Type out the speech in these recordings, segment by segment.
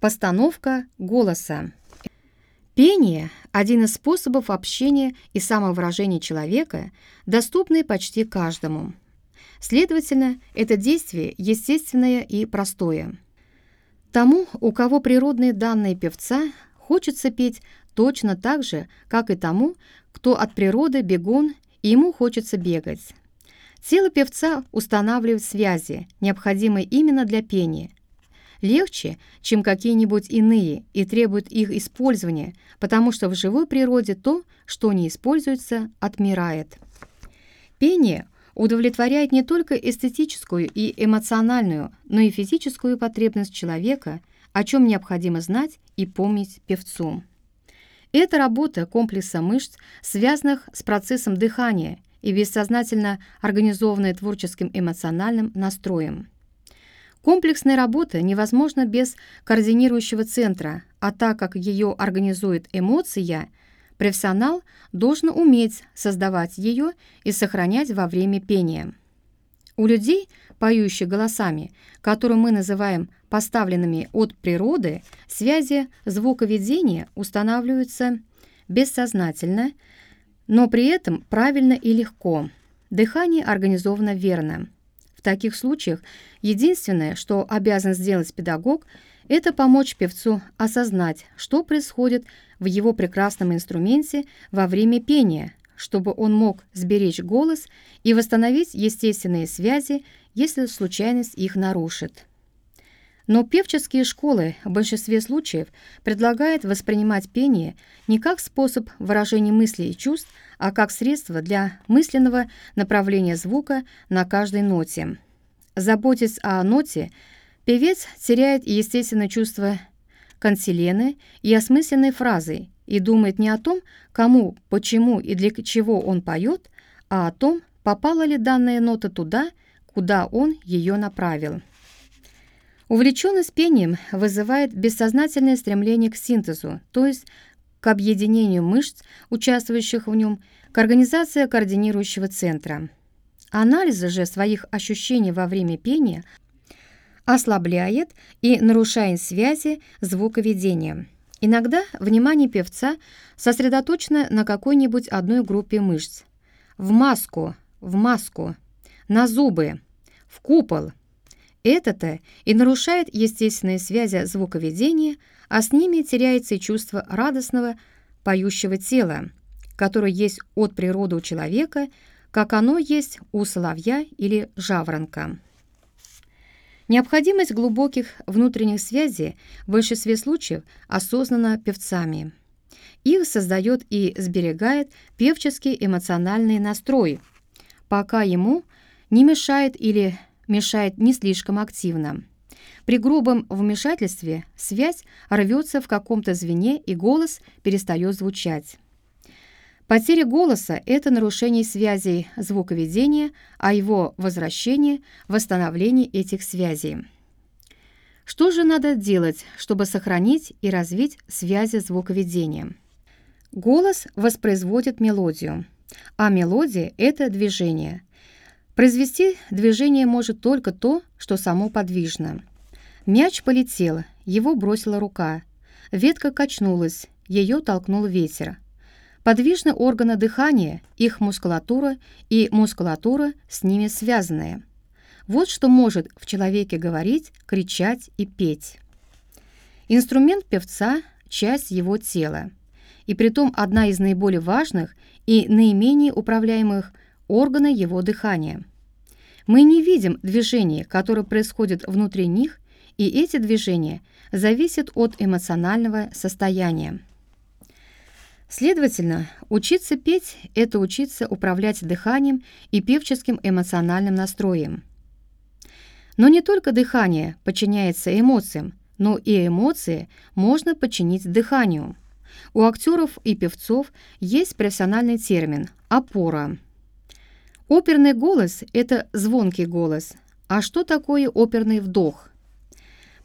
Постановка голоса. Пение – один из способов общения и самовыражения человека, доступный почти каждому. Следовательно, это действие естественное и простое. Тому, у кого природные данные певца, хочется петь точно так же, как и тому, кто от природы бегун, и ему хочется бегать. Тело певца устанавливает связи, необходимые именно для пения, легче, чем какие-нибудь иные, и требует их использования, потому что в живой природе то, что не используется, отмирает. Пение удовлетворяет не только эстетическую и эмоциональную, но и физическую потребность человека, о чем необходимо знать и помнить певцу. Это работа комплекса мышц, связанных с процессом дыхания и бессознательно организованная творческим эмоциональным настроем. Комплексная работа невозможна без координирующего центра, а так как ее организует эмоция, профессионал должен уметь создавать ее и сохранять во время пения. У людей, поющих голосами, которые мы называем поставленными от природы, связи звуковедения устанавливаются бессознательно, но при этом правильно и легко. Дыхание организовано верно – таких случаях единственное, что обязан сделать педагог, это помочь певцу осознать, что происходит в его прекрасном инструменте во время пения, чтобы он мог сберечь голос и восстановить естественные связи, если случайность их нарушит. Но певческие школы в большинстве случаев предлагают воспринимать пение не как способ выражения мыслей и чувств, а как средство для мысленного направления звука на каждой ноте. Заботясь о ноте, певец теряет естественное чувство канцелены и осмысленной фразы и думает не о том, кому, почему и для чего он поет, а о том, попала ли данная нота туда, куда он ее направил. Увлеченность пением вызывает бессознательное стремление к синтезу, то есть к объединению мышц, участвующих в нем, к организации координирующего центра. Анализ же своих ощущений во время пения ослабляет и нарушает связи звуковедения. Иногда внимание певца сосредоточено на какой-нибудь одной группе мышц. В маску, в маску, на зубы, в купол – это-то и нарушает естественные связи звуковедения, а с ними теряется и чувство радостного, поющего тела, которое есть от природы у человека, как оно есть у соловья или жаворонка. Необходимость глубоких внутренних связей в большинстве случаев осознана певцами. Их создает и сберегает певческий эмоциональный настрой, пока ему не мешает или мешает не слишком активно. При грубом вмешательстве связь рвется в каком-то звене, и голос перестает звучать. Потеря голоса – это нарушение связей звуковедения, а его возвращение – восстановление этих связей. Что же надо делать, чтобы сохранить и развить связи звуковедения? Голос воспроизводит мелодию, а мелодия – это движение – Произвести движение может только то, что само подвижно. Мяч полетел, его бросила рука. Ветка качнулась, ее толкнул ветер. Подвижны органы дыхания, их мускулатура и мускулатура с ними связанная. Вот что может в человеке говорить, кричать и петь. Инструмент певца – часть его тела, и притом одна из наиболее важных и наименее управляемых органа его дыхания. Мы не видим движений, которые происходят внутри них, и эти движения зависят от эмоционального состояния. Следовательно, учиться петь – это учиться управлять дыханием и певческим эмоциональным настроем. Но не только дыхание подчиняется эмоциям, но и эмоции можно подчинить дыханию. У актеров и певцов есть профессиональный термин – опора – Оперный голос – это звонкий голос. А что такое оперный вдох?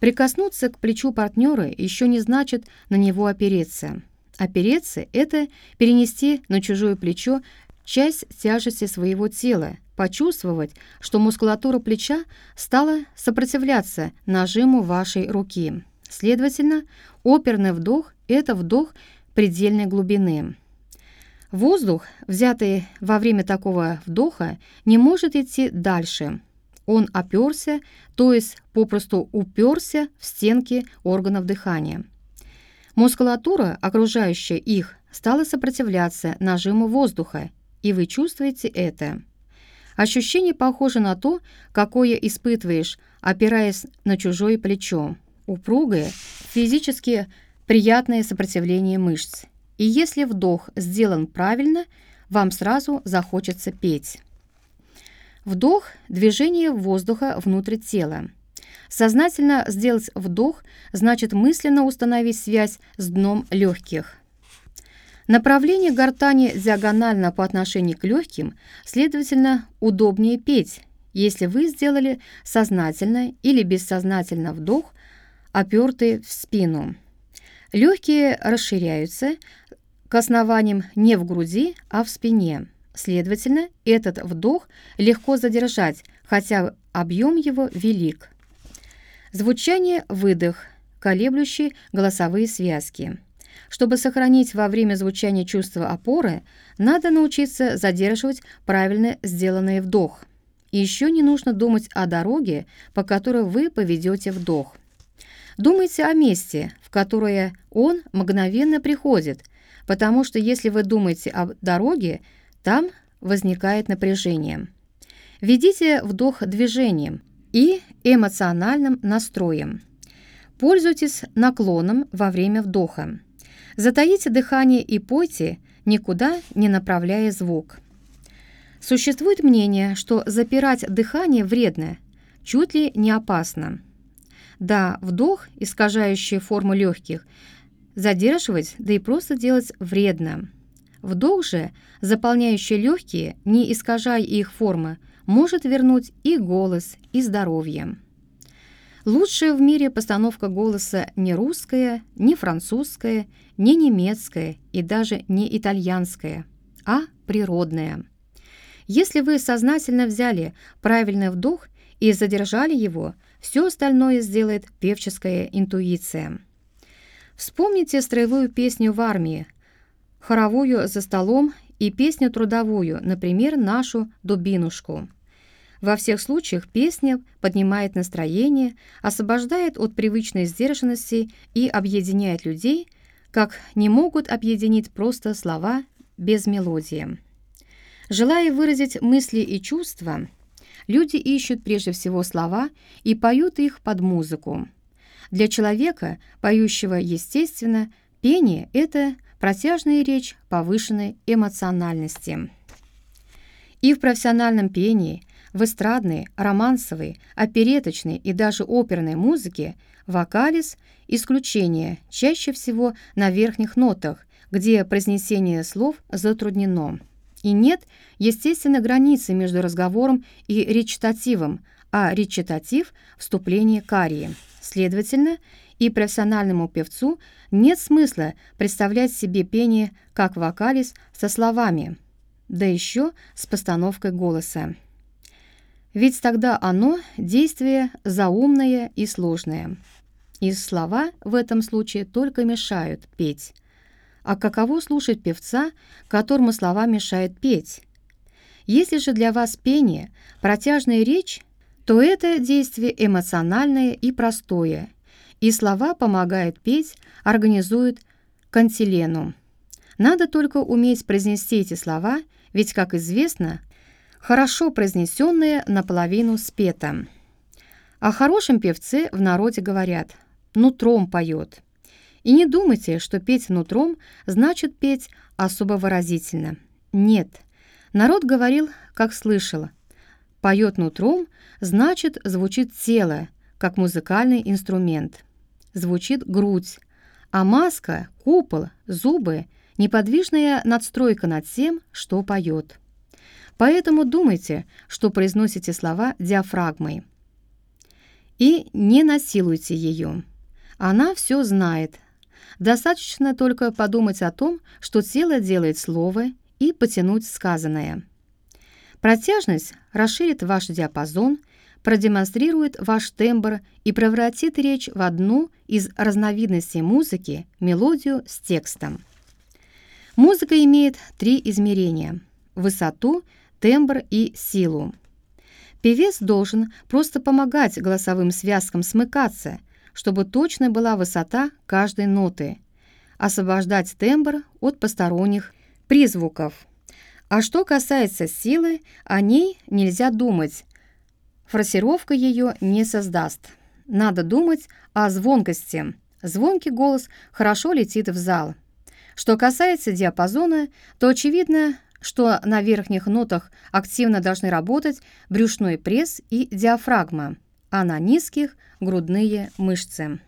Прикоснуться к плечу партнера еще не значит на него опереться. Опереться – это перенести на чужое плечо часть тяжести своего тела, почувствовать, что мускулатура плеча стала сопротивляться нажиму вашей руки. Следовательно, оперный вдох – это вдох предельной глубины. Воздух, взятый во время такого вдоха, не может идти дальше. Он оперся, то есть попросту уперся в стенки органов дыхания. Мускулатура, окружающая их, стала сопротивляться нажиму воздуха, и вы чувствуете это. Ощущение похоже на то, какое испытываешь, опираясь на чужое плечо. Упругое, физически приятное сопротивление мышц. И если вдох сделан правильно, вам сразу захочется петь. Вдох – движение воздуха внутрь тела. Сознательно сделать вдох значит мысленно установить связь с дном легких. Направление гортани диагонально по отношению к легким, следовательно, удобнее петь, если вы сделали сознательно или бессознательно вдох, опертый в спину. Легкие расширяются к основаниям не в груди, а в спине. Следовательно, этот вдох легко задержать, хотя объем его велик. Звучание – выдох, колеблющий голосовые связки. Чтобы сохранить во время звучания чувство опоры, надо научиться задерживать правильно сделанный вдох. Еще не нужно думать о дороге, по которой вы поведете вдох. Думайте о месте, в которое он мгновенно приходит, потому что если вы думаете о дороге, там возникает напряжение. Ведите вдох движением и эмоциональным настроем. Пользуйтесь наклоном во время вдоха. Затаите дыхание и пойте, никуда не направляя звук. Существует мнение, что запирать дыхание вредно, чуть ли не опасно. Да, вдох, искажающий форму легких, задерживать, да и просто делать вредно. Вдох же, заполняющий легкие, не искажая их формы, может вернуть и голос, и здоровье. Лучшая в мире постановка голоса не русская, не французская, не немецкая и даже не итальянская, а природная. Если вы сознательно взяли правильный вдох и задержали его, все остальное сделает певческая интуиция. Вспомните строевую песню в армии, хоровую за столом и песню трудовую, например, нашу «Дубинушку». Во всех случаях песня поднимает настроение, освобождает от привычной сдержанности и объединяет людей, как не могут объединить просто слова без мелодии. Желая выразить мысли и чувства, люди ищут прежде всего слова и поют их под музыку. Для человека, поющего естественно, пение – это протяжная речь повышенной эмоциональности. И в профессиональном пении, в эстрадной, романсовой, опереточной и даже оперной музыке вокалис – исключение, чаще всего на верхних нотах, где произнесение слов затруднено. И нет, естественно, границы между разговором и речитативом, а речитатив – вступление к. Следовательно, и профессиональному певцу нет смысла представлять себе пение как вокалис со словами, да еще с постановкой голоса. Ведь тогда оно – действие заумное и сложное. И слова в этом случае только мешают петь. А каково слушать певца, которому слова мешают петь? Если же для вас пение – протяжная речь, то это действие эмоциональное и простое – и слова помогают петь, организуют кантилену. Надо только уметь произнести эти слова, ведь, как известно, хорошо произнесенные наполовину спето. О хорошем певце в народе говорят «нутром поет». И не думайте, что петь нутром значит петь особо выразительно. Нет, народ говорил, как слышал. Поет нутром значит звучит тело, как музыкальный инструмент звучит грудь, а маска, купол, зубы — неподвижная надстройка над тем, что поет. Поэтому думайте, что произносите слова диафрагмой. И не насилуйте ее. Она все знает. Достаточно только подумать о том, что тело делает слово, и потянуть сказанное. Протяжность расширит ваш диапазон, продемонстрирует ваш тембр и превратит речь в одну из разновидностей музыки – мелодию с текстом. Музыка имеет три измерения – высоту, тембр и силу. Певец должен просто помогать голосовым связкам смыкаться, чтобы точно была высота каждой ноты, освобождать тембр от посторонних призвуков. А что касается силы, о ней нельзя думать. Форсировка ее не создаст. Надо думать о звонкости. Звонкий голос хорошо летит в зал. Что касается диапазона, то очевидно, что на верхних нотах активно должны работать брюшной пресс и диафрагма, а на низких – грудные мышцы.